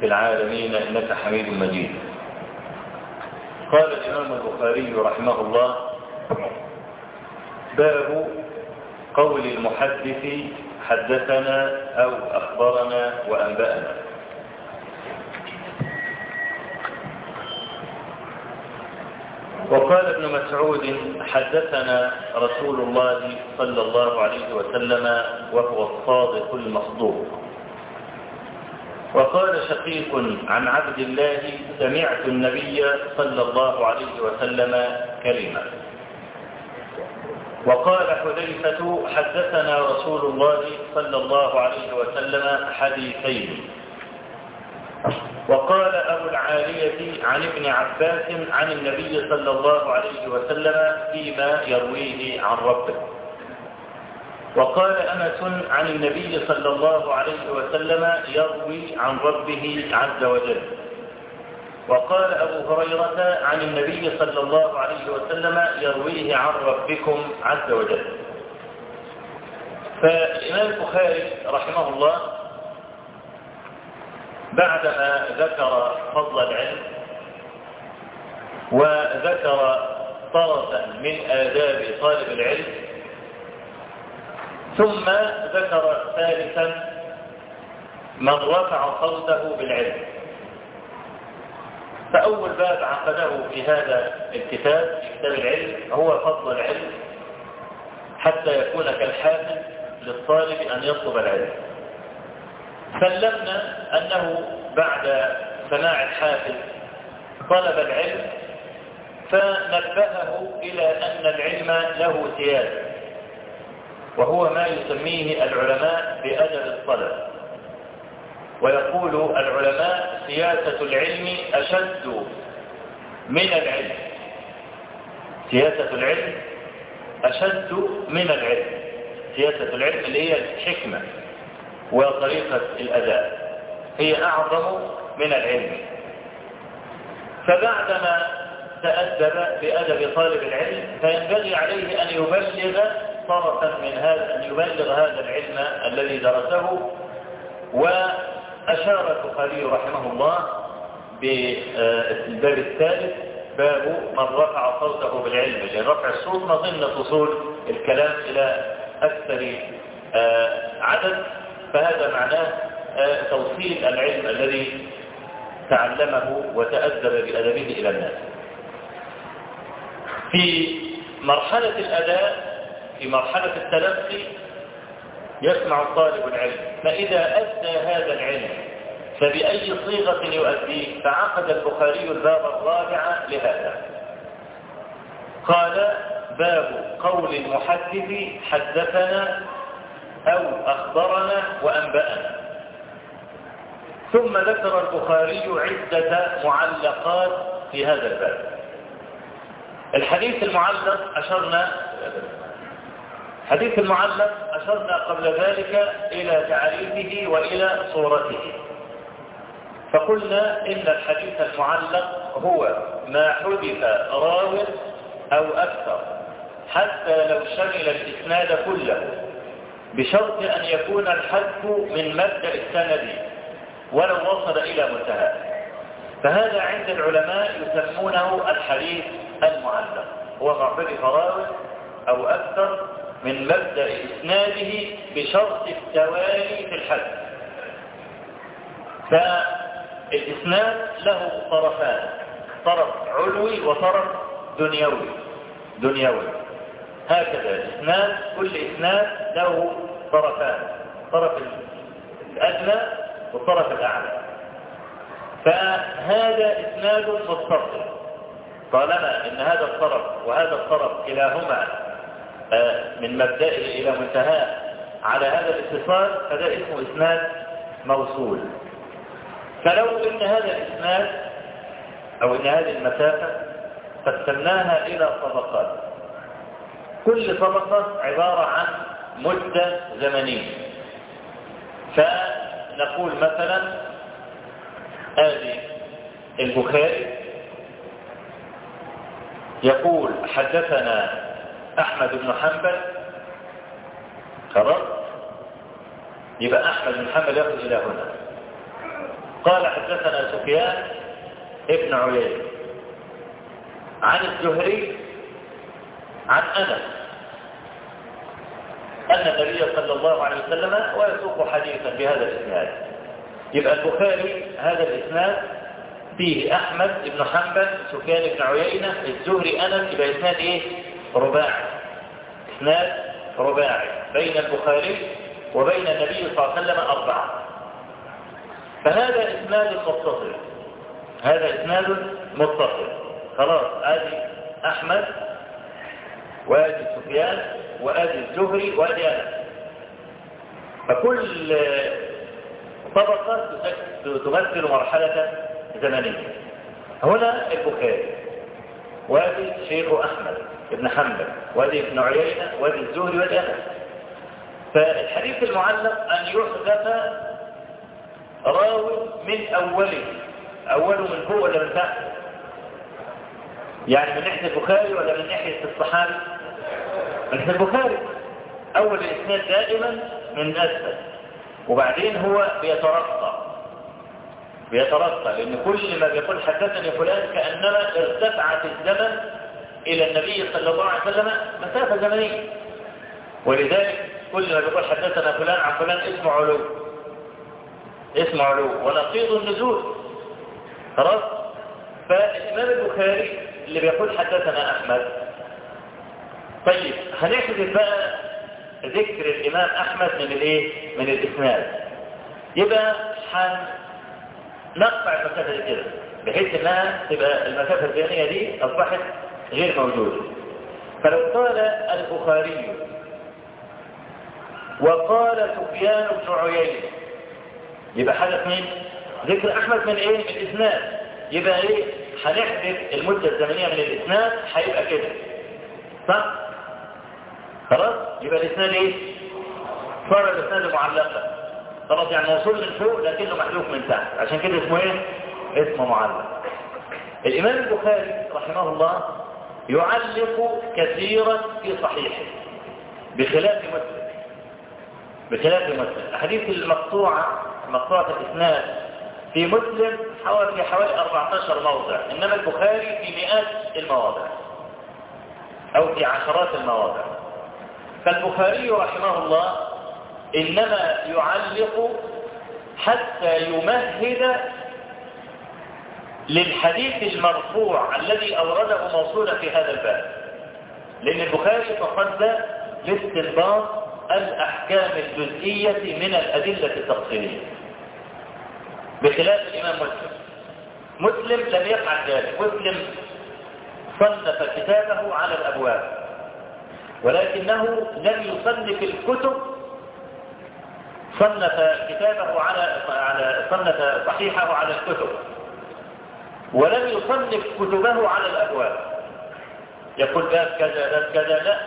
في العالمين إنك حميد مجيد. قال الإمام البخاري رحمه الله باب قول المحدث حدثنا أو أخبرنا وأنبأنا. وقال ابن مسعود حدثنا رسول الله صلى الله عليه وسلم وهو الصادق المصدوق. وقال شقيق عن عبد الله سمعت النبي صلى الله عليه وسلم كلمة. وقال حذيفة حدثنا رسول الله صلى الله عليه وسلم حديثين. وقال أبو العالية عن ابن عباس عن النبي صلى الله عليه وسلم فيما يرويه عن ربه. وقال أنس عن النبي صلى الله عليه وسلم يروي عن ربه عز وجل. وقال أبو هريرة عن النبي صلى الله عليه وسلم يرويه عن ربكم عز وجل. فالإمام البخاري رحمه الله بعدما ذكر فضل العلم وذكر طرفا من آداب طالب العلم ثم ذكر ثالثا من رفع صوته بالعلم. فأول باب عقده في هذا الكتاب في كتاب العلم هو فضل العلم حتى يكون كالحافز للطالب أن يطلب العلم. سلمنا أنه بعد سماع الحافز طلب العلم فنبهه إلى أن العلم له سياسة وهو ما يسميه العلماء بأدب الطلب ويقول العلماء سياسة العلم أشد من العلم. سياسة العلم أشد من العلم. سياسة العلم اللي هي الحكمة وطريقة الأداء. هي أعظم من العلم. فبعدما تأدب بأدب طالب العلم فينبغي عليه أن يبلغ طرفا من هذا أن يبلغ هذا العلم الذي درسه وأشار البخاري رحمه الله بالباب الثالث باب من رفع صوته بالعلم. لأن رفع الصوت مظنة وصول الكلام إلى أكثر عدد. فهذا معناه توصيل العلم الذي تعلمه وتأدب بأدبه إلى الناس. في مرحلة الأداء في مرحلة التلقي يسمع الطالب العلم. فإذا أدى هذا العلم فبأي صيغة يؤديه؟ فعقد البخاري الباب الرابع لهذا. قال باب قول المحدث حدثنا أو أخبرنا وأنبأنا. ثم ذكر البخاري عدة معلقات في هذا الباب. الحديث المعلق أشرنا حديث المعلق أشرنا قبل ذلك إلى تعريفه وإلى صورته. فقلنا إن الحديث المعلق هو ما حدث راو أو أكثر حتى لو شمل الإسناد كله بشرط أن يكون الحذف من مبدأ السند ولو وصل إلى منتهى. فهذا عند العلماء يسمونه الحديث المعلق هو ما حدث راو أو أكثر من مبدأ إسناده بشرط التوالي في الحد. فالإسناد له طرفان طرف علوي وطرف دنيوي دنيوي. هكذا إسناد كل إسناد له طرفان طرف الأدنى والطرف الأعلى. فهذا إسناد متصل. طالما إن هذا الطرف وهذا الطرف كلاهما من مبدئه إلى منتهاه على هذا الاتصال فده اسمه إسناد موصول. فلو إن هذا الإسناد أو إن هذه المسافة قسمناها إلى طبقات. كل طبقة عبارة عن مدة زمنية. فنقول مثلا هذه البخاري يقول حدثنا أحمد بن حنبل. خلاص؟ يبقى أحمد بن حنبل يصل إلى هنا. قال حدثنا سفيان ابن عيينة عن الزهري عن أنس أن النبي صلى الله عليه وسلم ويسوق حديثا بهذا الإسناد. يبقى البخاري هذا الإسناد فيه أحمد بن حنبل سفيان بن عيينة الزهري أنس يبقى إسناد إيه؟ رباعي. إسناد رباعي بين البخاري وبين النبي صلى الله عليه وسلم أربعة. فهذا إسناد متصل. هذا إسناد متصل. خلاص آدي أحمد وآدي سفيان وآدي الزهري وآدي أنس. فكل طبقة تمثل مرحلة زمنية. هنا البخاري وآدي شيخ أحمد. بن حنبل وادي ابن عيينة وادي الزهري وادي أنس فالحديث المعلق أن يحدث راوي من أوله. أوله من فوق ولا من تحت يعني من ناحية البخاري ولا من ناحية الصحابي؟ من ناحية البخاري. أول الإسناد دائما من أسفل وبعدين هو بيترقى. بيترقى لأن كل ما بيقول حدثني فلان كأنما ارتفعت الزمن إلى النبي صلى الله عليه وسلم مسافة زمنية. ولذلك كل ما بيقول حدثنا فلان عن فلان اسمه علو. اسمه علو. ونقيض النزول. خلاص؟ فالإمام البخاري اللي بيقول حدثنا أحمد. طيب هنحذف بقى ذكر الإمام أحمد من الإيه؟ من الإسناد. يبقى حن نقطع المسافة دي كده بحيث إنها تبقى المسافة الزمنية دي أصبحت غير موجودة فلو قال البخاري وقال سفيان بن عيينة يبقى حدث مين؟ ذكر أحمد من إيه؟ من الإسناد يبقى إيه؟ هنحذف المدة الزمنية من الإسناد هيبقى كده صح؟ خلاص؟ يبقى الإسناد إيه؟ صار الإسناد معلقا خلاص يعني موصول من فوق لكنه محذوف من تحت عشان كده اسمه إيه اسمه معلق الإمام البخاري رحمه الله يعلق كثيرا في صحيحه بخلاف مسلم. بخلاف مسلم. الاحاديث المقطوعه مقطوعة الإسناد في مسلم حوالي في حوالي 14 موضع إنما البخاري في مئات المواضع أو في عشرات المواضع. فالبخاري رحمه الله إنما يعلق حتى يمهد للحديث المرفوع الذي أورده موصولا في هذا الباب. لأن البخاري تصدى لاستنباط الأحكام الجزئية من الأدلة التفصيلية. بخلاف الإمام مسلم. مسلم لم يفعل ذلك. مسلم صنف كتابه على الأبواب. ولكنه لم يصنف الكتب. صنف كتابه على على صنف صحيحه على الكتب. ولم يصنف كتبه على الأبواب. يقول باب كذا باب كذا لا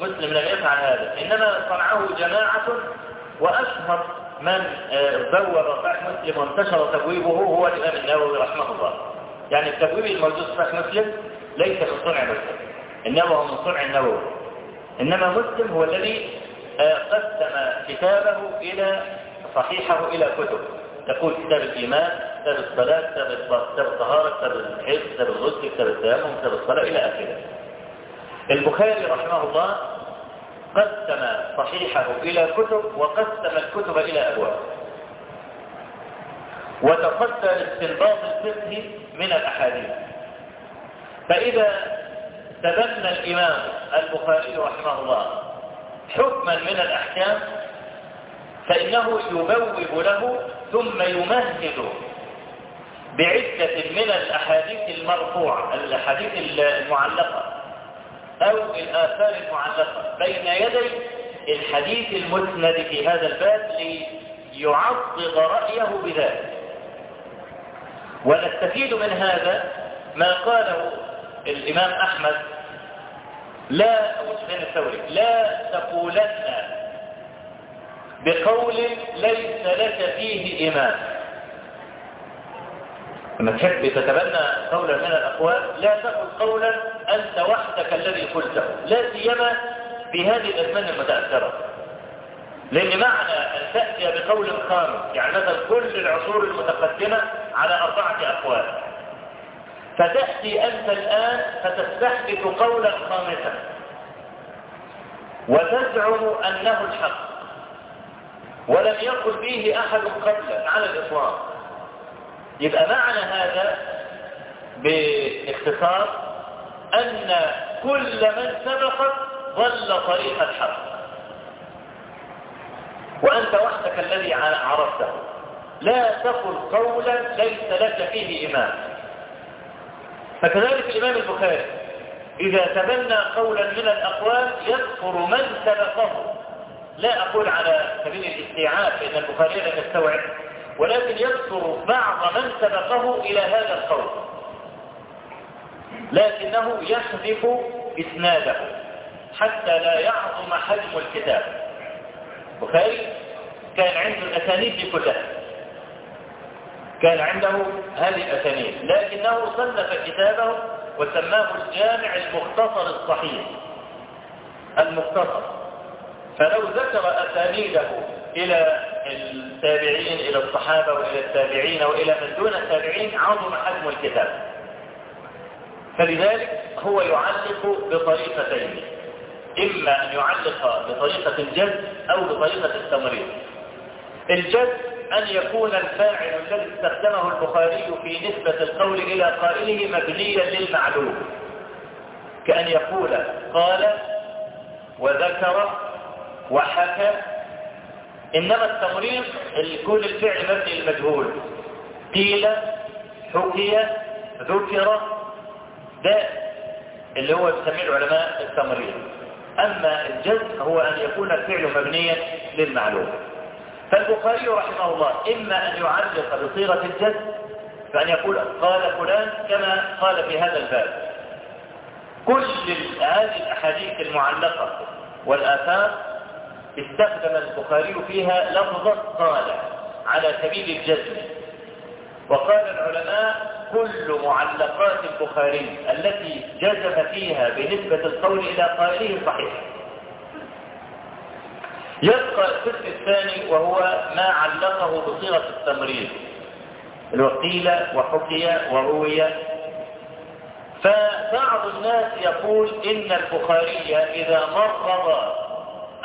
مسلم لم يفعل هذا. إنما صنعه جماعة وأشهر من بوب صحيح مسلم وانتشر تبويبه هو الإمام النووي رحمه الله. يعني التبويب الموجود في صحيح مسلم ليس من صنع مسلم إنما هو من صنع النووي. إنما مسلم هو الذي قسم كتابه إلى صحيحه إلى كتب. تقول كتاب الإيمان كتاب الصلاة كتاب الطهارة كتاب الحفظ كتاب الغسل كتاب التيمم كتاب الصلاة إلى آخره. البخاري رحمه الله قسم صحيحه إلى كتب وقسم الكتب إلى أبواب. وتصدى لاستنباط الفقه من الأحاديث. فإذا تبنى الإمام البخاري رحمه الله حكما من الأحكام فإنه يبوب له ثم يمهد بعدة من الأحاديث المرفوعة الأحاديث المعلقة أو الآثار المعلقة بين يدي الحديث المسند في هذا الباب ليعضد رأيه بذلك. ونستفيد من هذا ما قاله الإمام أحمد. لا أو سفيان الثوري لا تقولن بقول ليس لك فيه إمام لما تحب تتبنى قولا من الأقوال لا تقل قولا أنت وحدك الذي قلته لا سيما في هذه الأزمان المتأثرة. لأن معنى أن تأتي بقول خامس يعني مثلا كل العصور المتقدمة على أربعة أقوال. فتأتي أنت الآن فتستحدث قولا خامسا وتزعم أنه الحق. ولم يقل به أحد قبلا على الإطلاق. يبقى معنى هذا باختصار أن كل من سبقك ضل طريق الحق. وأنت وحدك الذي عرفته. لا تقل قولا ليس لك فيه إمام فكذلك الإمام البخاري إذا تبنى قولا من الأقوال يذكر من سبقه. لا أقول على سبيل الاستيعاب لأن البخاري لم يستوعب. ولكن يذكر بعض من سبقه إلى هذا القول. لكنه يحذف إسناده حتى لا يعظم حجم الكتاب. البخاري كان عنده الأسانيد كلها كان عنده هذه الأسانيد. لكنه صنف كتابه وسماه الجامع المختصر الصحيح. المختصر. فلو ذكر أسانيده إلى التابعين إلى الصحابة وإلى التابعين وإلى من دون التابعين عظم حجم الكتاب. فلذلك هو يعلق بطريقتين. إما أن يعلق بطريقة الجد أو بطريقة التمريض. الجد أن يكون الفاعل الذي استخدمه البخاري في نسبة القول إلى قائله مبنيا للمعلوم. كأن يقول قال وذكر وحكى إنما التمريض يكون الفعل مبني للمجهول. قيل حكي ذكر ده اللي هو يسميه العلماء التمريض. أما الجزم هو أن يكون الفعل مبنيا للمعلوم. فالبخاري رحمه الله إما أن يعلق بصيغة الجزم فأن يقول قال فلان كما قال في هذا الباب. كل هذه الأحاديث المعلقة والآثار استخدم البخاري فيها لفظة قال على سبيل الجزم. وقال العلماء كل معلقات البخاري التي جزم فيها بنسبة القول إلى قائله صحيح. يبقى القسم الثاني وهو ما علقه بصيغة التمريض. الوقيل وحكي وروي. فبعض الناس يقول إن البخاري إذا مرض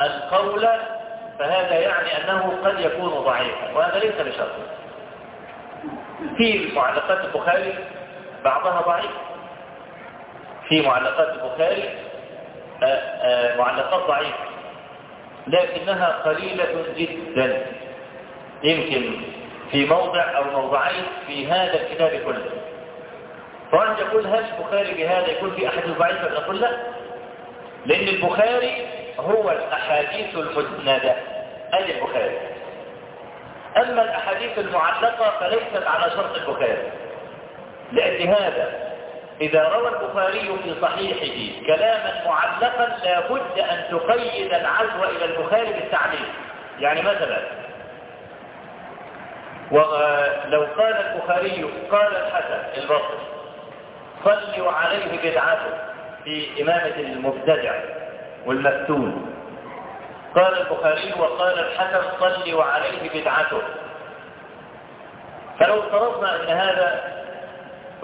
القول فهذا يعني أنه قد يكون ضعيفا وهذا ليس بشرط. في معلقات البخاري بعضها ضعيف. في معلقات البخاري آآ آآ معلقات ضعيفة لكنها قليلة جدا. يمكن في موضع أو موضعين في هذا الكتاب كله. فواحد يقول هل البخاري بهذا يكون في أحاديث ضعيفة نقول لا. لأن البخاري هو الأحاديث المسندة. أي البخاري؟ أما الأحاديث المعلقة فليست على شرط البخاري. لأجل هذا إذا روى البخاري في صحيحه كلاما معلقا لابد أن تقيد العزو إلى البخاري بالتعليق يعني مثلا ولو قال البخاري قال الحسن البصري صلوا عليه بدعته في إمامة المبتدع. والمفتون. قال البخاري وقال الحسن صلوا عليه بدعته. فلو افترضنا أن هذا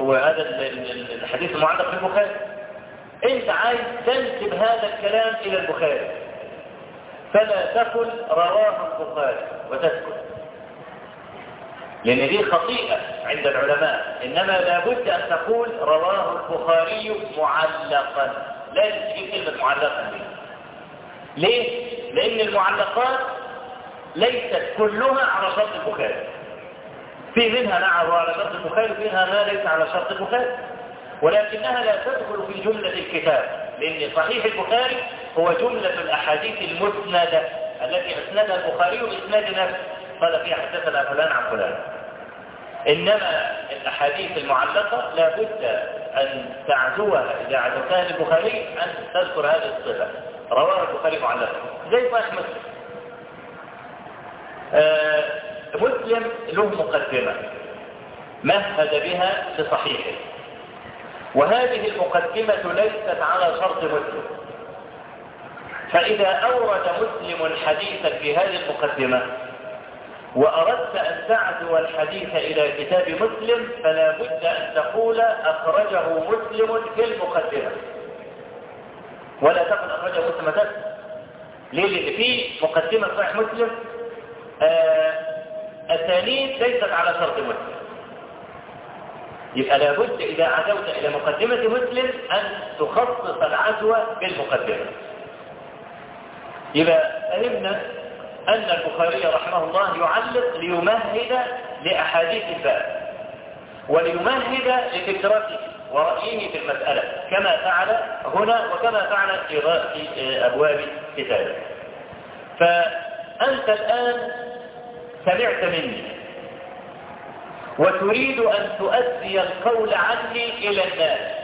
هو هذا الحديث المعلق في البخاري. إنت عايز تنسب هذا الكلام إلى البخاري. فلا تقل رواه البخاري وتسكت. لأن دي خطيئة عند العلماء. إنما لابد أن تقول رواه البخاري معلقا. لا تجيب كلمة معلقا. دي ليه؟ لأن المعلقات ليست كلها على شرط البخاري. في منها نعم على شرط البخاري ومنها ما ليس على شرط البخاري. ولكنها لا تدخل في جملة الكتاب لأن صحيح البخاري هو جملة الأحاديث المسندة التي أسندها البخاري بإسناد نفسه قال فيها حدثنا فلان عن فلان. إنما الأحاديث المعلقة لا بد أن تعزوها إذا عزوتها للبخاري أن تذكر هذه الصفة. رواه البخاري معلقة زي صحيح مسلم آه مسلم له مقدمة. مهد بها لصحيحه وهذه المقدمة ليست على شرط مسلم. فإذا أورد مسلم حديثا في هذه المقدمة وأردت أن تعزو الحديث إلى كتاب مسلم فلا بد أن تقول أخرجه مسلم في المقدمة. ولا تقل أخرجه مسلم بس ليه؟ لأن في مقدمة صحيح مسلم آه أسانيد ليست على شرط مسلم. يبقى لابد إذا عزوت إلى مقدمة مسلم أن تخصص العزو بالمقدمة. يبقى فهمنا أن البخاري رحمه الله يعلق ليمهد لأحاديث الباب وليمهد لفكرته. ورأيه في المسألة. كما فعل هنا وكما فعل في أبواب كتابه. فأنت الآن سمعت مني وتريد أن تؤدي القول عني إلى الناس.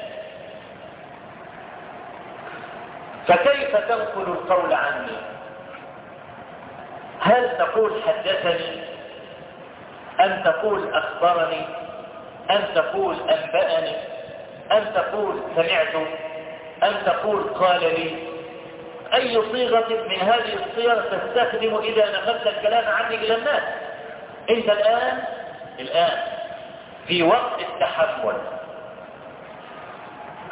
فكيف تنقل القول عني؟ هل تقول حدثني؟ أم تقول أخبرني؟ أم تقول أنبأني؟ أم تقول سمعت أم تقول قال لي. أي صيغة من هذه الصيغ تستخدم إذا نقلت الكلام عني إلى الناس؟ أنت الآن الآن في وقت التحمل.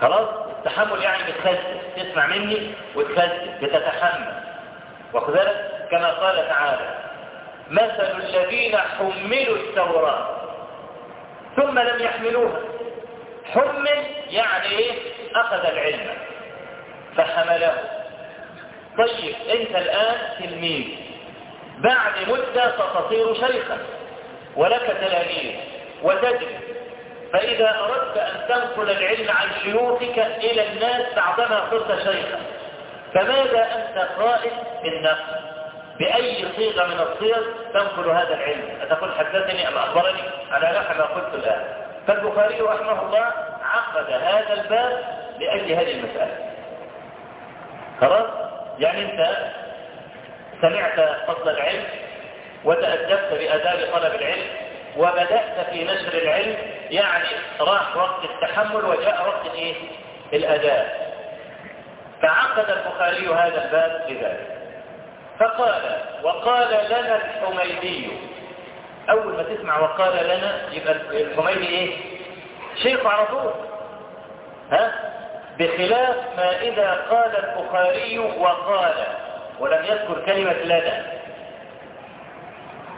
خلاص؟ التحمل يعني بتخزن تسمع مني وتخزن بتتحمل. وكذلك كما قال تعالى مثل الذين حملوا التوراة ثم لم يحملوها. حمل يعني إيه؟ أخذ العلم فحمله. طيب أنت الآن تلميذ. بعد مدة ستصير شيخا ولك تلاميذ وتدري. فإذا أردت أن تنقل العلم عن شيوخك إلى الناس بعدما صرت شيخا فماذا أنت قائل بالنقل بأي صيغة من الصيغ تنقل هذا العلم؟ أتقول حدثني أم أخبرني؟ على نحو ما قلت الآن. فالبخاري رحمه الله عقد هذا الباب لأجل هذه المسألة. خلاص؟ يعني أنت سمعت فضل العلم وتأدبت بأداب طلب العلم وبدأت في نشر العلم يعني راح وقت التحمل وجاء وقت الايه؟ الأداء فعقد البخاري هذا الباب لذلك. فقال وقال لنا الحميدي أول ما تسمع وقال لنا يبقى الحميدي إيه؟ شيخ على طول. ها؟ بخلاف ما إذا قال البخاري وقال ولم يذكر كلمة لنا.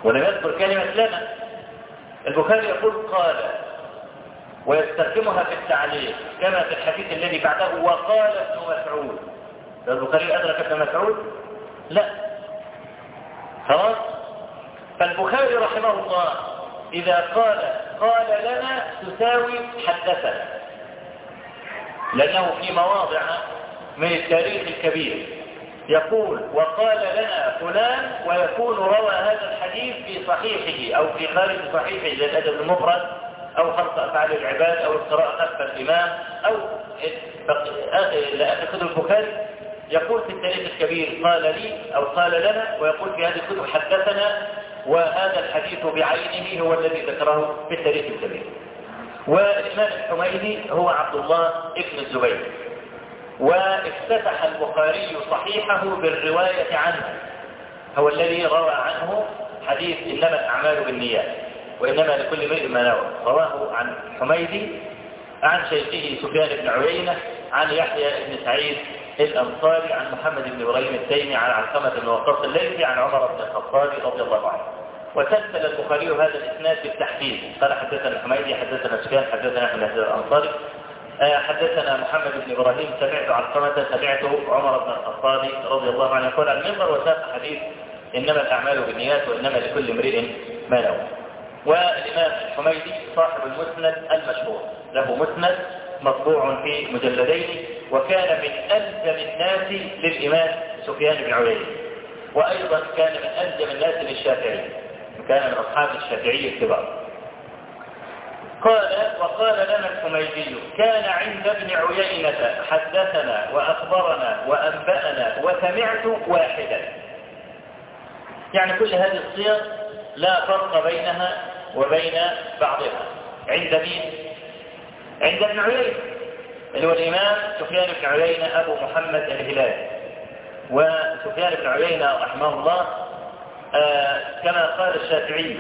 ولم يذكر كلمة لنا. البخاري يقول قال ويستخدمها في التعليق كما في الحديث الذي بعده وقال ابن مسعود. البخاري أدرك ابن مسعود؟ لا. خلاص؟ فالبخاري رحمه الله إذا قال قال لنا تساوي حدثنا. لأنه في مواضع من التاريخ الكبير. يقول وقال لنا فلان ويكون روى هذا الحديث في صحيحه أو في خارج صحيحه للأدب المفرد أو خلق أفعال العباد أو القراءة خلف الإمام أو لأخذ البخاري يقول في التاريخ الكبير قال لي أو قال لنا ويقول في هذه الكتب حدثنا وهذا الحديث بعينه هو الذي ذكره في التاريخ الكبير والإمام الحميدي هو عبد الله ابن الزبير. وافتتح البخاري صحيحه بالرواية عنه. هو الذي روى عنه حديث إنما الأعمال بالنيات وإنما لكل امرئ ما نوى. رواه عن حميدي عن شيخه سفيان بن عيينة عن يحيى بن سعيد الأنصاري عن محمد بن إبراهيم التيمي عن علقمة بن وقاص الليثي عن عمر بن الخطاب رضي الله عنه. وسلسل البخاري هذا الإسناد بالتحديد. قال حدثنا الحميدي حدثنا سفيان حدثنا أحمد بن الأنصاري. آه، حدثنا محمد بن إبراهيم سمعت علقمه سمعت عمر بن الخطاب رضي الله عنه يقول عن المنبر وساق حديث إنما الأعمال بالنيات وإنما لكل امرئ ما نوى والإمام الحميدي صاحب المسند المشهور. له مسند مطبوع في مجلدين وكان من ألزم الناس للإمام سفيان بن عيينة. وأيضا كان من ألزم الناس للشافعي كان من أصحاب الشافعي الكبار. قال وقال لنا الحميدي كان عند ابن عيينة حدثنا وأخبرنا وأنبأنا وسمعت واحدا. يعني كل هذه الصيغ لا فرق بينها وبين بعضها. عند مين؟ عند ابن عيينة. اللي هو الإمام سفيان بن عيينة أبو محمد الهلالي. وسفيان بن عيينة رحمه الله آه كما قال الشافعي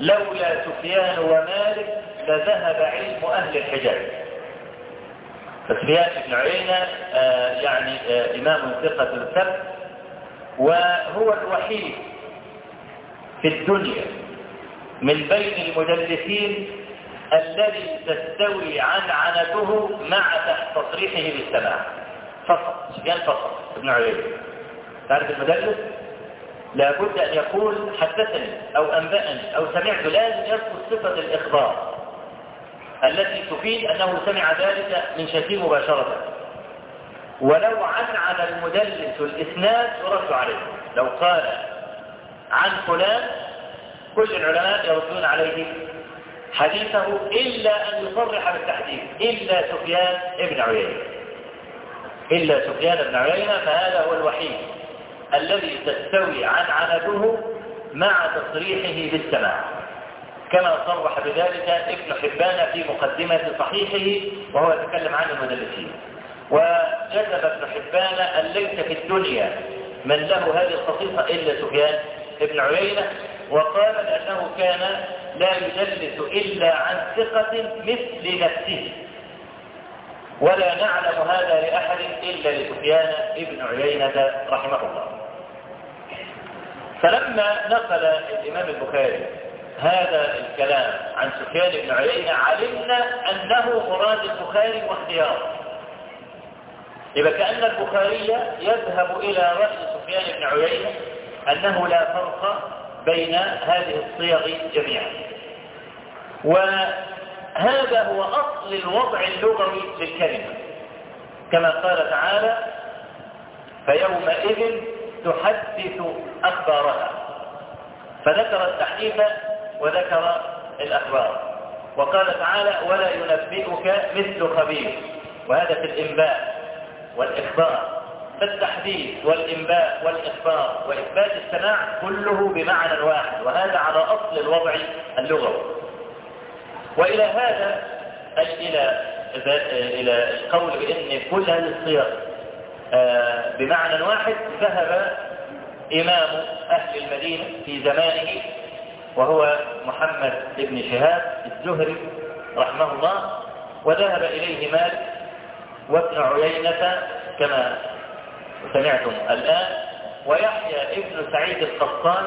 لولا سفيان ومالك لذهب علم أهل الحجاز. سفيان بن عيينة آه يعني آه إمام ثقة الثبت وهو الوحيد في الدنيا من بين المدلسين الذي تستوي عنعنته مع تصريحه بالسماع. فقط سفيان فقط ابن عيينة. تعرف المدلس لابد أن يقول حدثني أو أنبأني أو سمعت لازم يذكر صفة الإخبار التي تفيد أنه سمع ذلك من شتيم مباشرة. ولو عنعن المدلس الإسناد يرد عليه. لو قال عن فلان كل العلماء يردون عليه. حديثه إلا أن يصرح بالتحديث. إلا سفيان ابن عيينة. إلا سفيان بن عيينة فهذا هو الوحيد الذي تستوي عنعنته مع تصريحه بالسماع. كما صرح بذلك ابن حبان في مقدمة صحيحه وهو يتكلم عن المدلسين وجذب ابن حبان أن ليس في الدنيا من له هذه الخصيصة إلا سفيان ابن عيينة وقال لأنه كان لا يدلس إلا عن ثقة مثل نفسه. ولا نعلم هذا لأحد إلا لسفيان ابن عيينة رحمه الله. فلما نقل الإمام البخاري هذا الكلام عن سفيان بن عيينة علمنا أنه مراد البخاري واختياره. يبقى كأن البخاري يذهب إلى رأي سفيان بن عيينة أنه لا فرق بين هذه الصيغ جميعا. وهذا هو أصل الوضع اللغوي للكلمة كما قال تعالى فيومئذ تحدث أخبارها. فذكر التحديث وذكر الأخبار. وقال تعالى ولا ينبئك مثل خبير. وهذا في الإنباء والإخبار. فالتحديث والإنباء والإخبار وإثبات السماع كله بمعنى واحد وهذا على أصل الوضع اللغوي. وإلى هذا إلى إلى القول بأن كل هذه الصيغ بمعنى واحد ذهب إمام أهل المدينة في زمانه وهو محمد بن شهاب الزهري رحمه الله وذهب إليه مالك وابن عيينة كما سمعتم الآن ويحيى ابن سعيد القطان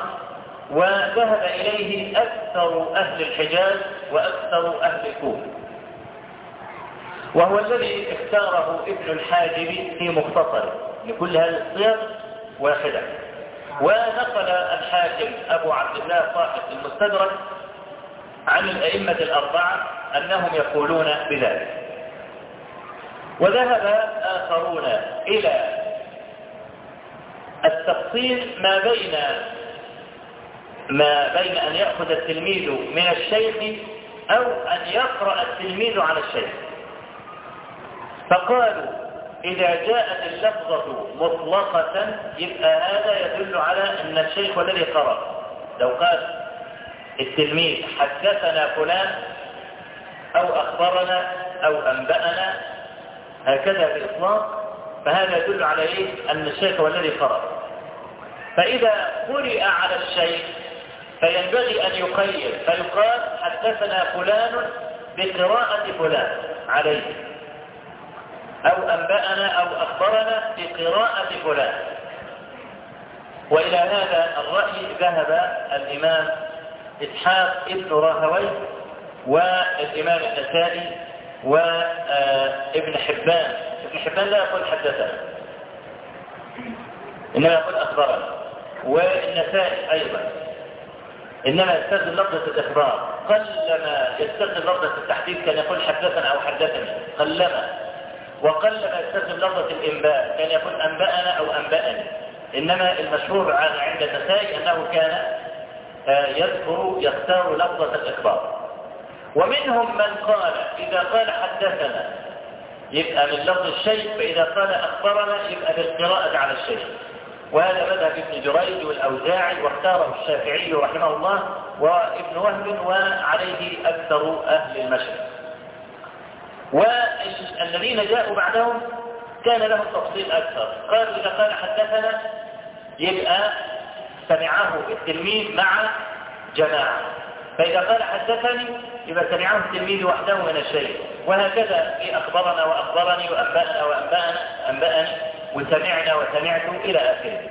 وذهب إليه أكثر أهل الحجاز وأكثر أهل الكوفة. وهو الذي اختاره ابن الحاجب في مختصر لكل هذه الصيغ واحدة. ونقل الحاكم أبو عبد الله صاحب المستدرك عن الأئمة الأربعة أنهم يقولون بذلك. وذهب آخرون إلى التفصيل ما بين ما بين أن يأخذ التلميذ من الشيخ أو أن يقرأ التلميذ على الشيخ. فقالوا إذا جاءت اللفظة مطلقة يبقى هذا يدل على أن الشيخ الذي قرأ. لو قال التلميذ حدثنا فلان أو أخبرنا أو أنبأنا هكذا بإطلاق فهذا يدل على إيه؟ أن الشيخ هو الذي قرأ. فإذا قرئ على الشيخ فينبغي أن يقيد فيقال حدثنا فلان بقراءة فلان عليه. أو أنبأنا أو أخبرنا بقراءة فلان. وإلى هذا الرأي ذهب الإمام إسحاق ابن راهوي والإمام النسائي وابن حبان. ابن حبان لا يقول حدثنا إنما يقول أخبرنا. والنسائي أيضا. إنما يستخدم لفظة الإخبار. قلما يستخدم لفظة التحديث كان يقول حدثنا أو حدثني. قلما. وقلما يستخدم لفظة الإنباء كان يقول أنبأنا أو أنبأني. إنما المشهور عند النسائي أنه كان يذكر يختار لفظة الإخبار. ومنهم من قال إذا قال حدثنا يبقى من لفظ الشيء فإذا قال أخبرنا يبقى بالقراءة على الشيء. وهذا مذهب ابن جريج والأوزاعي واختاره الشافعي رحمه الله وابن وهب وعليه أكثر أهل المشرق والذين جاءوا بعدهم كان لهم تفصيل أكثر. قالوا إذا قال حدثنا يبقى سمعه التلميذ مع جماعة. فإذا قال حدثني يبقى سمعه التلميذ وحده من الشيء وهكذا في أخبرنا وأخبرني وأنبأنا وأنبأنا. أنبأني وسمعنا وسمعت إلى آخره.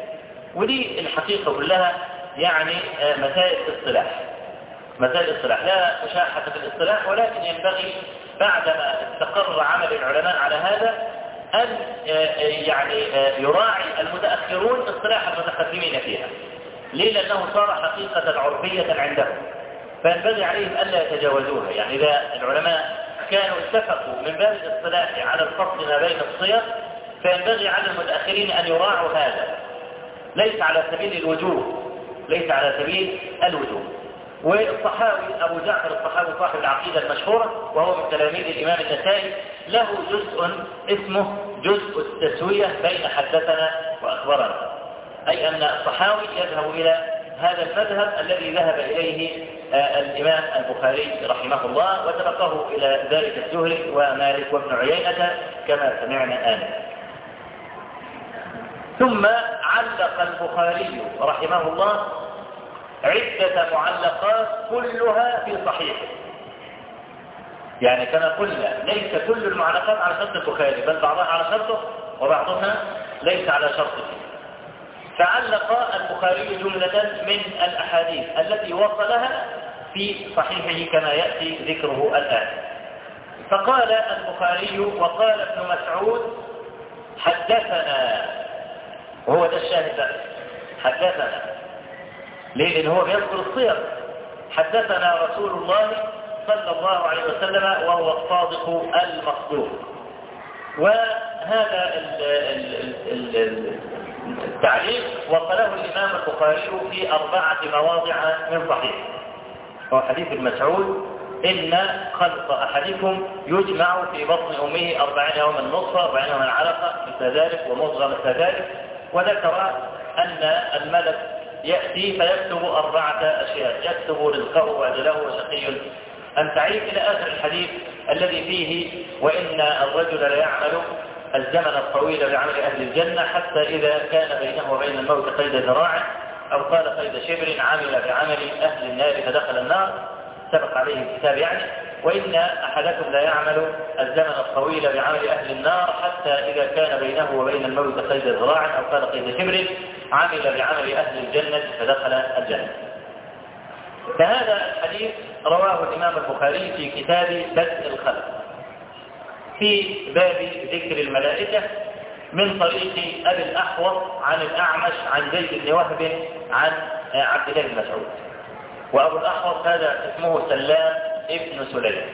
ودي الحقيقة كلها يعني مسائل اصطلاح مسائل اصطلاح لا مشاحة في الاصطلاح ولكن ينبغي بعدما استقر عمل العلماء على هذا أن يعني يراعي المتأخرون اصطلاح المتقدمين فيها. ليه؟ لأنه صار حقيقة عرفية عندهم. فينبغي عليهم ألا يتجاوزوها. يعني إذا العلماء كانوا اتفقوا من باب الاصطلاح على الفصل ما بين الصيغ فينبغي على المتأخرين أن يراعوا هذا. ليس على سبيل الوجوب ليس على سبيل الوجوب والصحاوي أبو جعفر الصحاوي صاحب العقيدة المشهورة وهو من تلاميذ الإمام النسائي له جزء اسمه جزء التسوية بين حدثنا وأخبرنا. أي أن الصحاوي يذهب إلى هذا المذهب الذي ذهب إليه الإمام البخاري رحمه الله وتلقاه إلى ذلك الزهري ومالك وابن عيينة كما سمعنا آنفا ثم علق البخاري رحمه الله عدة معلقات كلها في صحيحه يعني كما قلنا ليس كل المعلقات على شرط البخاري بل بعضها على شرطه وبعضها ليس على شرطه فعلق البخاري جملة من الأحاديث التي وصلها في صحيحه كما يأتي ذكره الآن. فقال البخاري وقال ابن مسعود حدثنا وهو ده الشاهد حدثنا ليه لأن هو بيذكر الصيغ. حدثنا رسول الله صلى الله عليه وسلم وهو الصادق المصدوق. وهذا التعليق وصله الإمام البخاري في أربعة مواضع من صحيح. هو حديث المسعود إن خلق أحدكم يجمع في بطن أمه أربعين يوما نصفة أربعين يوما علقة مثل ذلك ومضغة مثل ذلك. وذكر أن الملك يأتي فيكتب أربعة أشياء. يكتب رزقه وأجله وشقي. أم سعيد إلى آخر الحديث الذي فيه وإن الرجل ليعمل الزمن الطويل بعمل أهل الجنة حتى إذا كان بينه وبين الموت قيد ذراع أو قال قيد شبر عمل بعمل أهل النار فدخل النار. سبق عليه الكتاب يعني. وإن أحدكم لا يعمل الزمن الطويل بعمل أهل النار حتى إذا كان بينه وبين الموت قيد ذراع أو قال قيد شبر عمل بعمل أهل الجنة فدخل الجنة. فهذا الحديث رواه الإمام البخاري في كتاب بدء الخلق في باب ذكر الملائكة من طريق أبي الأحوص عن الأعمش عن زيد بن وهب عن عبد الله بن مسعود. وأبو الأحوص هذا اسمه سلام ابن سليم.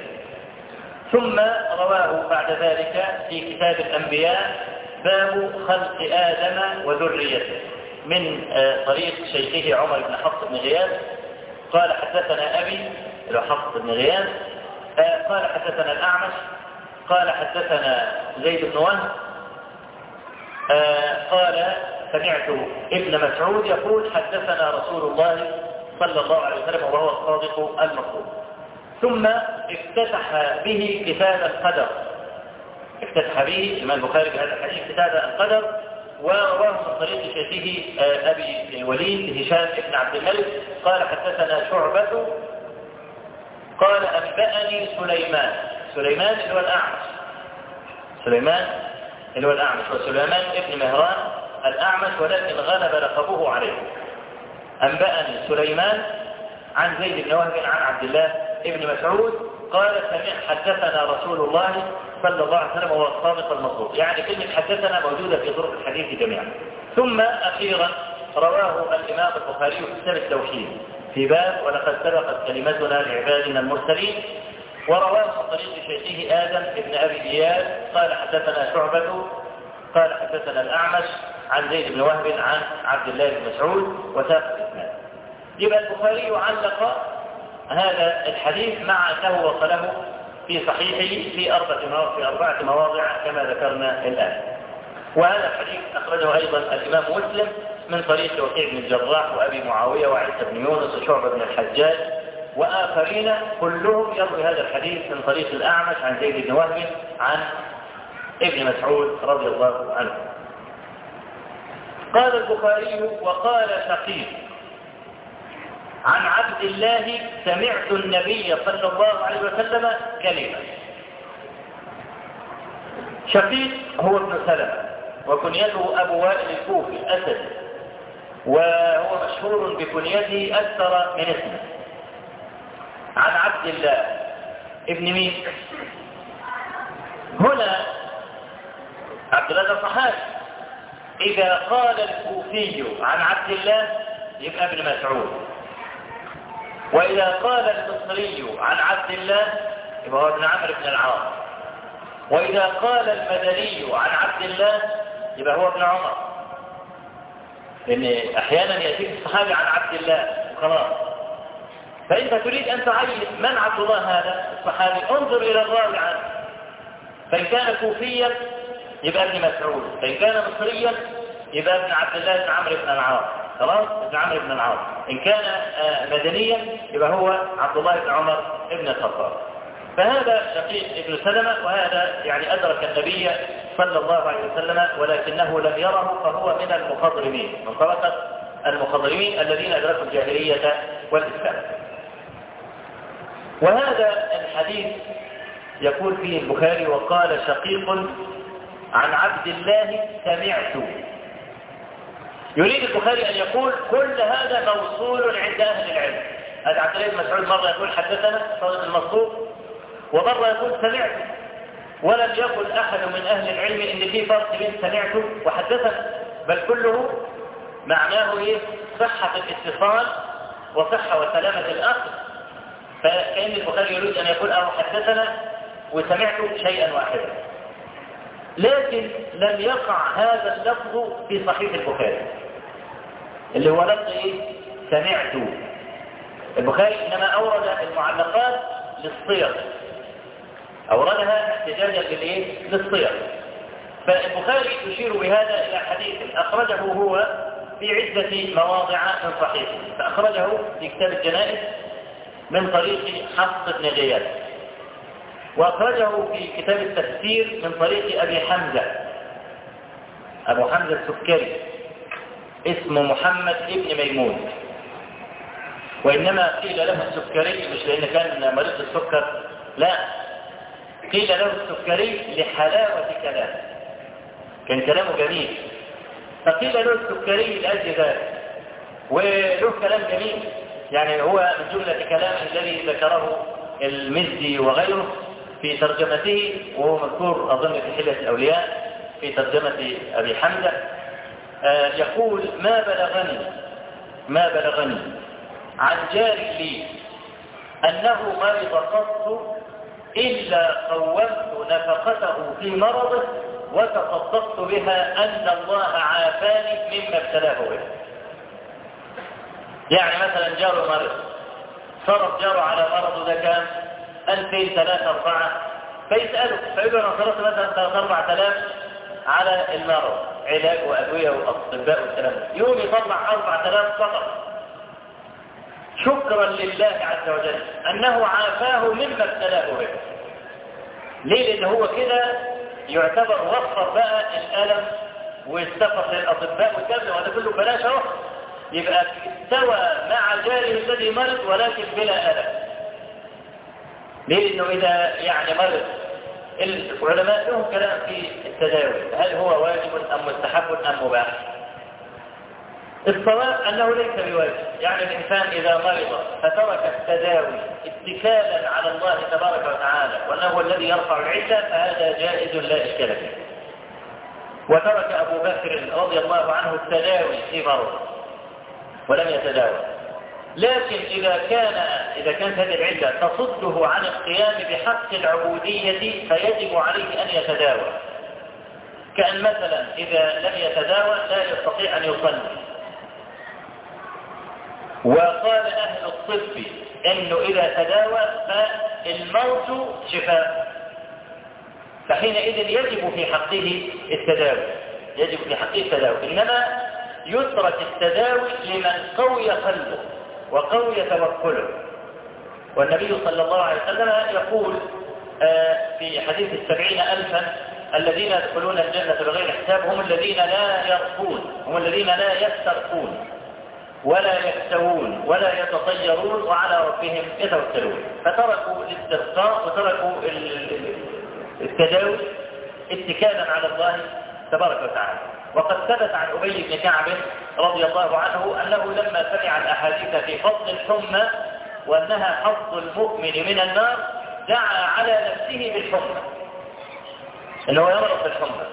ثم رواه بعد ذلك في كتاب الأنبياء باب خلق آدم وذريته من طريق شيخه عمر بن حفص بن غياث. قال حدثنا أبي حفص بن غياث قال حدثنا الأعمش قال حدثنا زيد بن وهب قال سمعت ابن مسعود يقول حدثنا رسول الله صلى الله عليه وسلم وهو الصادق المصدوق. ثم افتتح به كتاب القدر. افتتح به الإمام البخاري بهذا الحديث كتاب القدر ورواه من طريق شيخه أبي الوليد هشام بن عبد الملك. قال حدثنا شعبة قال أنبأني سليمان. سليمان اللي هو الأعمش. سليمان اللي هو الأعمش. وسليمان ابن مهران الأعمش ولكن غلب لقبه عليه. أنبأني سليمان عن زيد بن وهب عن عبد الله بن مسعود قال سمع حدثنا رسول الله صلى الله عليه وسلم وهو الصادق المصدوق. يعني كلمة حدثنا موجودة في طرق الحديث جميعا. ثم أخيرا رواه الإمام البخاري في كتاب التوحيد في باب ولقد سبقت كلمتنا لعبادنا المرسلين ورواه من طريق شيخه آدم بن أبي إياد قال حدثنا شعبة قال حدثنا الأعمش عن زيد بن وهب عن عبد الله بن مسعود وساق الإسناد. يبقى البخاري علق هذا الحديث مع أنه وصله في صحيحه في أربعة في أربعة مواضع كما ذكرنا الآن. وهذا الحديث أخرجه أيضا الإمام مسلم من طريق وكيع بن الجراح وأبي معاوية وعيسى بن يونس وشعبة بن الحجاج. وآخرين كلهم يروي هذا الحديث من طريق الأعمش عن زيد بن وهب عن ابن مسعود رضي الله عنه. قال البخاري وقال شقيق عن عبد الله سمعت النبي صلى الله عليه وسلم كلمة. شقيق هو ابن سلمة وكنيته أبو وائل الكوفي الأسد وهو مشهور بكنيته أكثر من اسمه. عن عبد الله ابن مين؟ هنا عبد الله صحابي إذا قال الكوفي عن عبد الله يبقى ابن مسعود. وإذا قال المصري عن عبد الله يبقى هو ابن عمرو بن العاص. وإذا قال المدني عن عبد الله يبقى هو ابن عمر. لأن أحيانا يأتيك الصحابي عن عبد الله خلاص. فأنت تريد أن تعين من عبد الله هذا الصحابي انظر إلى الراوي عنه فإن كان كوفيا يبقى ابن مسعود. فإن كان مصريا يبقى ابن عبد الله بن عمرو بن العاص. خلاص ابن عمرو بن العاص. إن كان مدنيا يبقى هو عبد الله بن عمر بن الخطاب. فهذا شقيق ابن سلمة وهذا يعني أدرك النبي صلى الله عليه وسلم ولكنه لم يره فهو من المخضرمين. من طبقة المخضرمين الذين أدركوا الجاهلية والإسلام. وهذا الحديث يقول فيه البخاري وقال شقيق عن عبد الله سمعت يريد البخاري أن يقول كل هذا موصول عند أهل العلم. هذا عبد الله بن مسعود مرة يقول حدثنا صادق المصدوق ومرة يقول سمعت ولم يقل أحد من أهل العلم إن في فرق بين سمعت وحدثنا بل كله معناه إيه؟ صحة الاتصال وصحة وسلامة الأخذ فكأن البخاري يريد أن يقول أو حدثنا وسمعت شيئا واحدا. لكن لم يقع هذا اللفظ في صحيح البخاري. اللي هو لفظ إيه؟ سمعت. البخاري إنما أورد المعلقات للصيغ. أوردها احتجاجا للايه للصيغ. فالبخاري يشير بهذا إلى حديث أخرجه هو في عدة مواضع من صحيحه. فأخرجه في كتاب الجنائز من طريق حفص بن غياث. وأخرجه في كتاب التفسير من طريق أبي حمزة. أبو حمزة السكري. اسمه محمد ابن ميمون. وإنما قيل له السكري مش لأن كان مريض السكر لا. قيل له السكري لحلاوة كلامه كان كلامه جميل. فقيل له السكري لأجل ذلك. وله كلام جميل. يعني هو من جملة كلامه الذي ذكره المزي وغيره. في ترجمته وهو مذكور أظن في حلة الأولياء في ترجمة أبي حمزة آه يقول ما بلغني ما بلغني عن جار لي أنه مرض قط إلا قومت نفقته في مرضه وتصدقت بها أن الله عافاني مما ابتلاه به. يعني مثلا جاره مرض صرف جاره على مرضه ده كام ألفين ثلاثة أربعة. فيسأله فيقول أنا صرفت مثلا ثلاثة أربعة آلاف على المرض علاج وأدوية وأطباء والكلام يوم يطلع أربعة آلاف فقط. شكرا لله عز وجل أنه عافاه مما ابتلاه به. ليه؟ لأن هو كده يعتبر وفر بقى الألم والسفر للأطباء والكلام وهذا كله بلاش أهو. يبقى استوى مع جاره الذي مرض ولكن بلا ألم. ليه؟ لأنه إذا يعني مرض العلماء لهم كلام في التداوي هل هو واجب أم مستحب أم مباح؟ الصواب أنه ليس بواجب. يعني الإنسان إذا مرض فترك التداوي اتكالا على الله تبارك وتعالى وأنه هو الذي يرفع العزة فهذا جائز لا إشكال فيه. وترك أبو بكر رضي الله عنه التداوي في مرض ولم يتداوى لكن إذا كان إذا كانت هذه العلة تصده عن القيام بحق العبودية فيجب عليه أن يتداوى. كأن مثلا إذا لم يتداوى لا يستطيع أن يصلي. وقال أهل الطب أنه إذا تداوى فالموت شفاء. فحينئذ يجب في حقه التداوي. يجب في حقه التداوي. إنما يترك التداوي لمن قوي قلبه. وقوي توكله والنبي صلى الله عليه وسلم يقول في حديث السبعين ألفا الذين يدخلون الجنة بغير حساب هم الذين لا يرقون هم الذين لا يسترقون ولا يكتوون ولا يتطيرون وعلى ربهم يتوكلون. فتركوا الاسترقاء وتركوا التداوي اتكالا على الله تبارك وتعالى. وقد ثبت عن أبي بن كعب رضي الله عنه أنه لما سمع الأحاديث في فضل الحمى وأنها حظ المؤمن من النار دعا على نفسه بالحمى. أنه يمرض بالحمى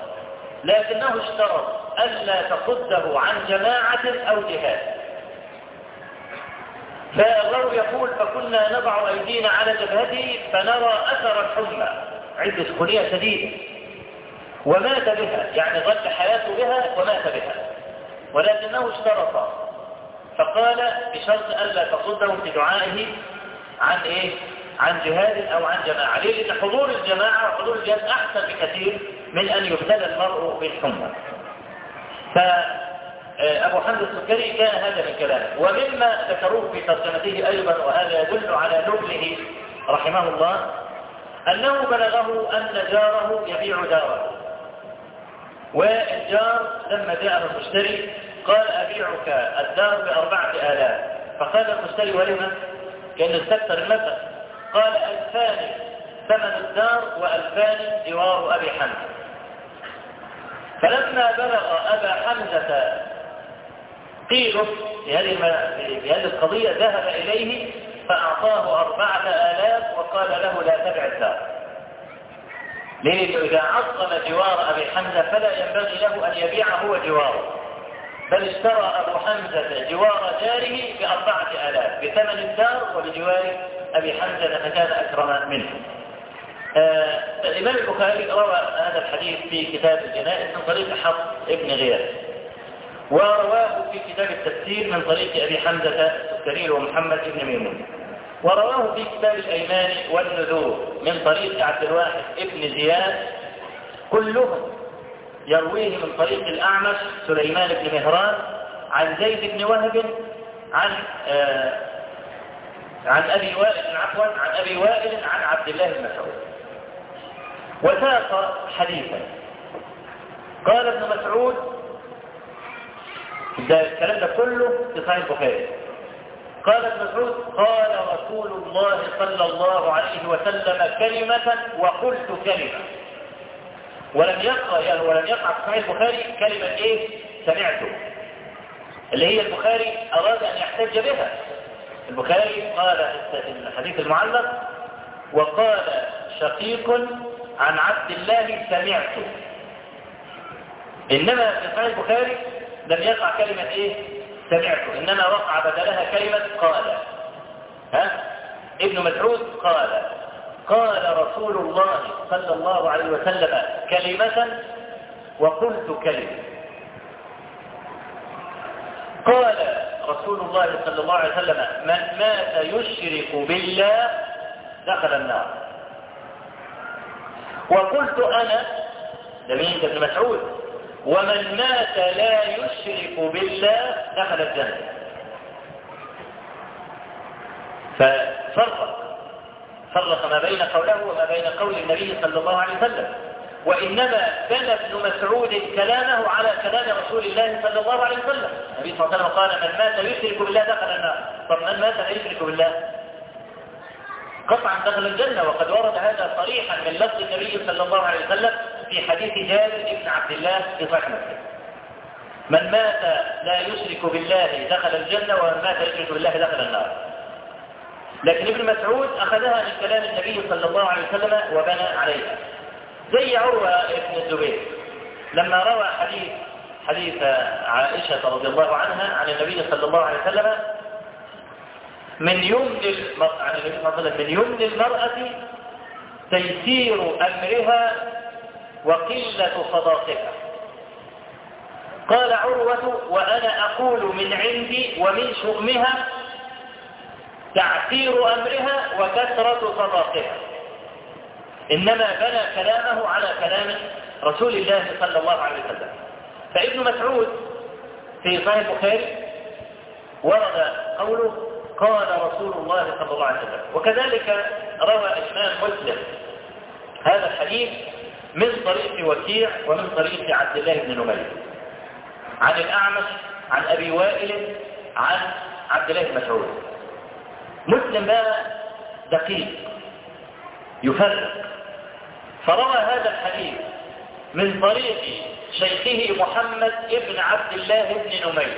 لكنه اشترط ألا تصده عن جماعة أو جهاد. فالراوي يقول فكنا نضع أيدينا على جبهته فنرى أثر الحمى. عند سخونية شديدة. ومات بها يعني ظل حياته بها ومات بها. ولكنه اشترط. فقال بشرط ألا تصده في دعائه عن إيه؟ عن جهاد أو عن جماعة. ليه؟ لأن حضور الجماعة وحضور الجهاد أحسن بكثير من أن يبتلى المرء بالحمى. فأبو حمد السكري كان هذا من كلامه. ومما ذكروه في ترجمته أيضا وهذا يدل على نبله رحمه الله أنه بلغه أن جاره يبيع داره. والجار لما جاء المشتري قال أبيعك الدار بأربعة آلاف. فقال المشتري ولما كأنه استكثر المبلغ. قال ألفان ثمن الدار وألفان جوار أبي حمزة. فلما بلغ أبا حمزة قيله في هذه القضية ذهب إليه فأعطاه أربعة آلاف وقال له لا تبع الدار. ليه إذا عظم جوار أبي حمزة فلا ينبغي له أن يبيع هو جواره. بل اشترى أبو حمزة جوار جاره بأربعة آلاف بثمن الدار وبجوار أبي حمزة فكان أكرم منه. آه الإمام البخاري روى هذا الحديث في كتاب الجنائز من طريق حفص ابن غياث. ورواه في كتاب التفسير من طريق أبي حمزة السكري ومحمد بن ميمون. ورواه في كتاب الأيمان والنذور من طريق عبد الواحد ابن زياد. كلهم يرويه من طريق الأعمش سليمان بن مهران عن زيد بن وهب عن آه عن أبي وائل عفوا عن أبي وائل عن عبد الله بن مسعود. وساق حديثا. قال ابن مسعود ده الكلام ده كله في صحيح البخاري. قال ابن مسعود قال رسول الله صلى الله عليه وسلم كلمة وقلت كلمة. ولم يقع يعني ولم يقع في صحيح البخاري كلمة إيه؟ سمعته. اللي هي البخاري أراد أن يحتج بها. البخاري قال الحديث المعلق وقال شقيق عن عبد الله سمعته. إنما في صحيح البخاري لم يقع كلمة إيه؟ سمعته إنما وقع بدلها كلمة قال. ها؟ ابن مسعود قال. قال رسول الله صلى الله عليه وسلم كلمة وقلت كلمة. قال رسول الله صلى الله عليه وسلم من مات يشرك بالله دخل النار. وقلت أنا لمين ابن مسعود. ومن مات لا يشرك بالله دخل الجنة. ففرق فرق ما بين قوله وما بين قول النبي صلى الله عليه وسلم. وإنما كان ابن مسعود كلامه على كلام رسول الله صلى الله عليه وسلم. النبي صلى الله عليه وسلم قال من مات يشرك بالله دخل النار. طب من مات لا يشرك بالله؟ قطعا دخل الجنة. وقد ورد هذا صريحا من لفظ النبي صلى الله عليه وسلم في حديث جابر بن عبد الله مسلم. من مات لا يشرك بالله دخل الجنة ومن مات يشرك بالله دخل النار. لكن ابن مسعود أخذها من كلام النبي صلى الله عليه وسلم وبنى عليها. زي عروة بن الزبير. لما روى حديث حديث عائشة رضي الله عنها عن النبي صلى الله عليه وسلم من يمن المرأة من يمن المرأة تيسير أمرها وقلة صداقها قال عروة وأنا أقول من عندي ومن شؤمها تعسير أمرها وكثرة صداقها إنما بنى كلامه على كلام رسول الله صلى الله عليه وسلم. فابن مسعود في صحيح البخاري ورد قوله قال رسول الله صلى الله عليه وسلم. وكذلك روى الإمام مسلم هذا الحديث من طريق وكيع ومن طريق عبد الله بن نمير. عن الأعمش عن أبي وائل عن عبد الله بن مسعود. مسلم بقى دقيق يفرق. فروى هذا الحديث من طريق شيخه محمد ابن عبد الله بن نمير.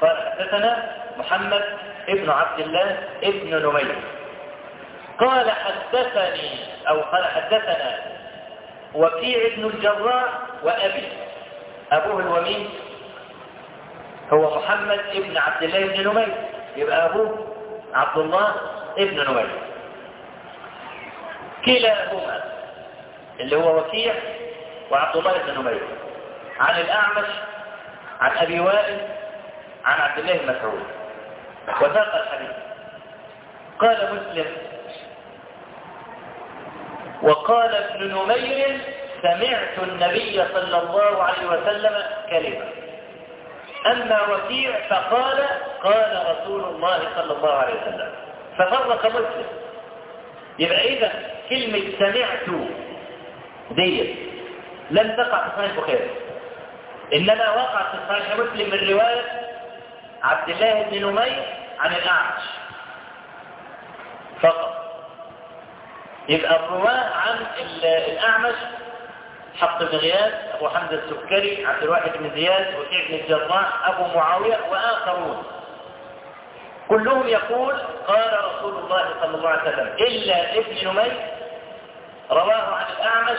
قال حدثنا محمد ابن عبد الله ابن نمير. قال حدثني أو قال حدثنا وكيع بن الجراح وأبي أبوه الومين هو محمد ابن عبد الله بن نمير. يبقى أبوه عبد الله ابن نمير. كلاهما اللي هو وكيع وعبد الله بن نمير. عن الأعمش عن أبي وائل عن عبد الله بن مسعود. وساق الحديث. قال مسلم وقال ابن نمير سمعت النبي صلى الله عليه وسلم كلمة. أما وكيع فقال قال رسول الله صلى الله عليه وسلم. ففرق مسلم. يبقى إذا كلمة سمعت ديت لم تقع في صحيح البخاري. إنما وقع في صحيح مسلم من رواية عبد الله بن نمير عن الأعمش. فقط. يبقى الرواة عن الأعمش حق بن غياث أبو حمزة السكري عبد الواحد بن زياد وكيع بن الجراح أبو معاوية وآخرون. كلهم يقول قال رسول الله صلى الله عليه وسلم إلا ابن نمير رواه عن الأعمش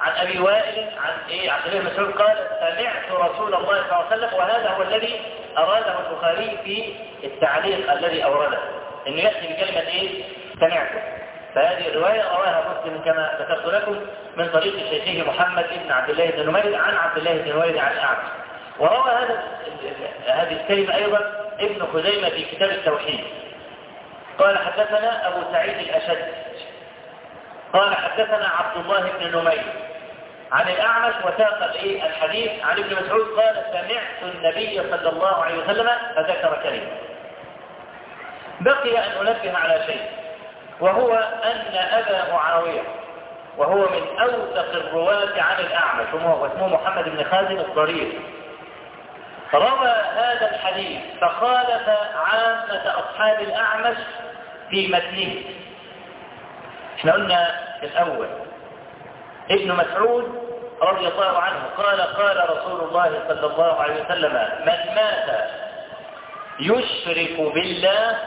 عن أبي وائل عن إيه عن أبي مسعود قال سمعت رسول الله صلى الله عليه وسلم وهذا هو الذي أراده البخاري في التعليق الذي أورده إنه يأتي بكلمة إيه؟ سمعته. فهذه الرواية رواها مسلم كما ذكرت لكم من طريق شيخه محمد بن عبد الله بن نمير عن عبد الله بن نمير عن الأعمش. وروى هذا هذه الكلمة أيضا ابن خزيمة في كتاب التوحيد. قال حدثنا أبو سعيد الأشد. قال حدثنا عبد الله بن نمير عن الأعمش وساق الحديث عن ابن مسعود قال سمعت النبي صلى الله عليه وسلم فذكر كلمة. بقي أن أنبه على شيء. وهو أن أبا معاوية وهو من أوثق الرواة عن الأعمش واسمه محمد بن خازن الضرير. روى هذا الحديث فخالف عامة أصحاب الأعمش في متنه. إحنا قلنا في الأول ابن مسعود رضي الله عنه قال قال رسول الله صلى الله عليه وسلم من مات يشرك بالله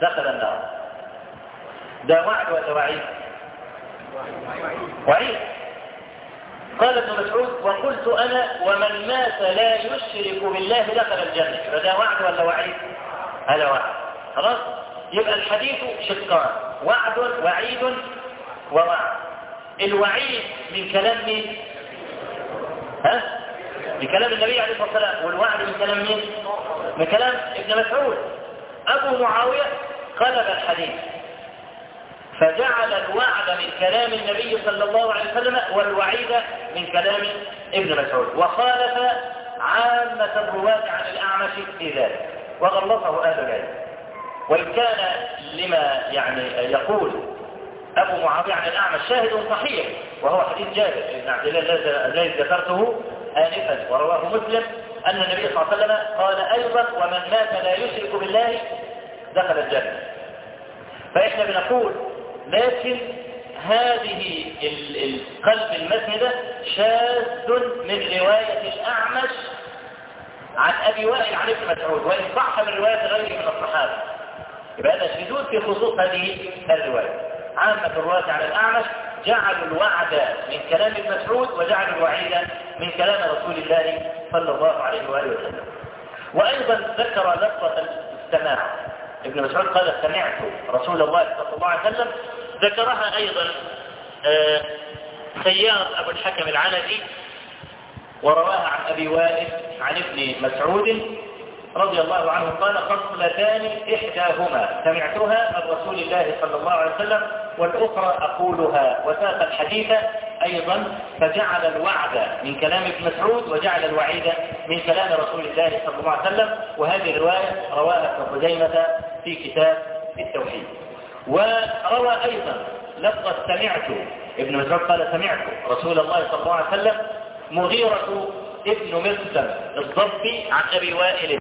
دخل النار. ده وعد ولا وعيد؟ وعيد. قال ابن مسعود وقلت أنا ومن مات لا يشرك بالله دخل الجنة. فده وعد ولا وعيد؟ هذا وعد خلاص؟ يبقى الحديث شقان وعد وعيد ووعد. الوعيد من كلام مين؟ ها؟ من كلام النبي عليه الصلاة والسلام. والوعد من كلام مين؟ من كلام ابن مسعود. أبو معاوية قلب الحديث. فجعل الوعد من كلام النبي صلى الله عليه وسلم والوعيد من كلام ابن مسعود. وخالف عامة الرواة عن الأعمش في ذلك وغلطه أهل العلم وإن كان لما يعني يقول أبو معاوية عن الأعمش شاهد صحيح وهو حديث جابر. بن عبد الله الذي ذكرته آنفا. ورواه مسلم أن النبي صلى الله عليه وسلم قال أيضا ومن مات لا يشرك بالله دخل الجنة. فإحنا بنقول لكن هذه ال- القلب المسندة شاذ من رواية الأعمش عن أبي وائل عن ابن مسعود وإن صح من رواية غيره من الصحابة. يبقى هذا شذوذ في خصوص هذه الرواية. عامة الرواة على الأعمش جعلوا الوعد من كلام ابن مسعود وجعلوا الوعيد من كلام رسول الله صلى الله عليه وآله وسلم. وأيضا ذكر لفظة السماع ابن مسعود قال سمعت رسول الله صلى الله عليه وسلم ذكرها أيضا آه، سيار أبو الحكم العنزي ورواها عن أبي وائل عن ابن مسعود رضي الله عنه قال خصلتان إحداهما سمعتها من رسول الله صلى الله عليه وسلم والأخرى أقولها وساق الحديث أيضا فجعل الوعد من كلام ابن مسعود وجعل الوعيد من كلام رسول الله صلى الله عليه وسلم وهذه الرواية رواها ابن خزيمة في كتاب التوحيد. وروى أيضا لفظة سمعت ابن مسعود قال سمعت رسول الله صلى الله عليه وسلم مغيرة ابن مسلم الضبي عن أبي وائل.